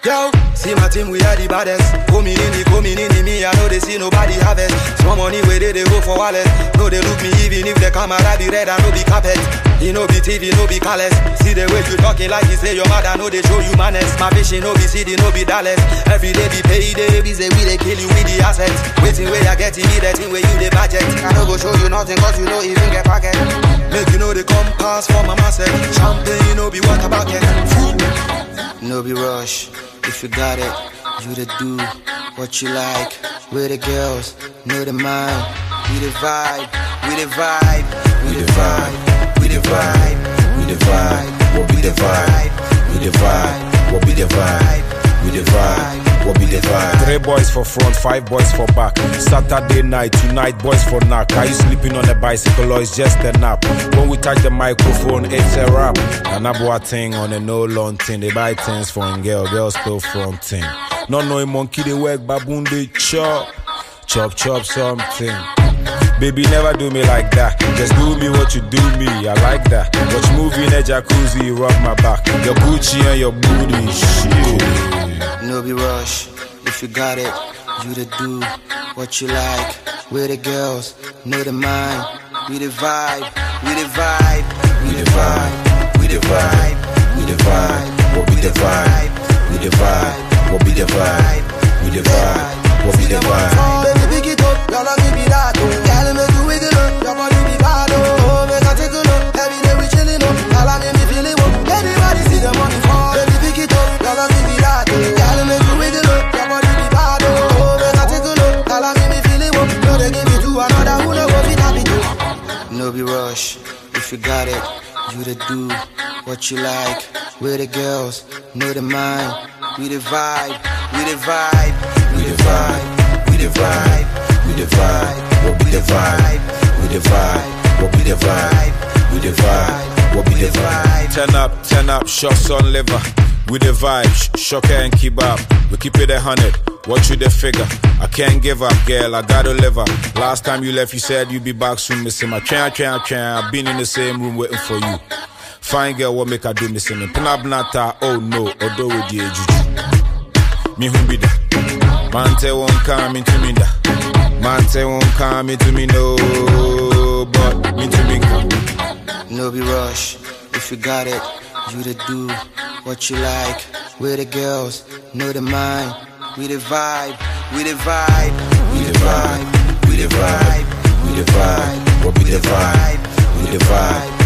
See my team, we are the baddest. Coming in, the coming in, the me, I know they see nobody have it. Small money where they, they go for wallet. No, they look me even if the camera be red, I know be carpet. He no be TV, no be callous. See the way you talking like you say your mother, know they show you manners. My vision no be CD, no be Dallas. Every day be payday, we say we they kill you with the assets. Waiting where I get to be the thing where you the budget. I no go show you nothing cause you know even get packet. Make you know they come pass for my massive. Champagne, no be water bucket. No be rush, you got it, you the do what you like. With the girls, know the mind. We the vibe, we the vibe, we the vibe, we the vibe, we the vibe. What be the vibe? We the vibe. What be the vibe? Three boys for front, five boys for back. Saturday night, tonight boys for knock. Are you sleeping on a bicycle or it's just a nap? When we touch the microphone, it's a rap. And I bought thing on a no long thing. They buy things for a girl, girls still fronting. Not knowing monkey they work, baboon they chop. Chop, chop something. Baby, never do me like that. Just do me what you do me. I like that. Watch movie in a jacuzzi, rub my back. Your Gucci and your booty, shit. No be rush, you got it, you the do what you like. With the girls, know the mind. We the vibe, we the vibe, We the vibe. We the vibe. We the vibe. What be the vibe? We the vibe. What be the vibe? We the vibe. What be the vibe? No be rush, if you got it, you the do what you like. With the girls, know the mind. We the vibe, we the vibe, We the vibe. We the vibe. We the vibe. What be the vibe? We the vibe. What be the vibe? We the vibe. What be the vibe? Turn up, turn up, shots on liver. With the vibe, sh- shocker and kebab. We keep it a hundred. Watch you the figure. I can't give up, girl. I gotta live up. Last time you left, you said you'd be back soon. Missing my train, train, train. I've been in the same room waiting for you. Fine girl, what make I do missing? Pinabnata, oh no, odo with the juju. Me who be that? Mante won't come into me da. Mante won't come into me no, but me to me. No be rush, if you got it, you the do what you like. With the girls, know the mind. We the vibe, we the vibe, we the vibe, we the vibe, we the vibe, we the vibe, we the vibe.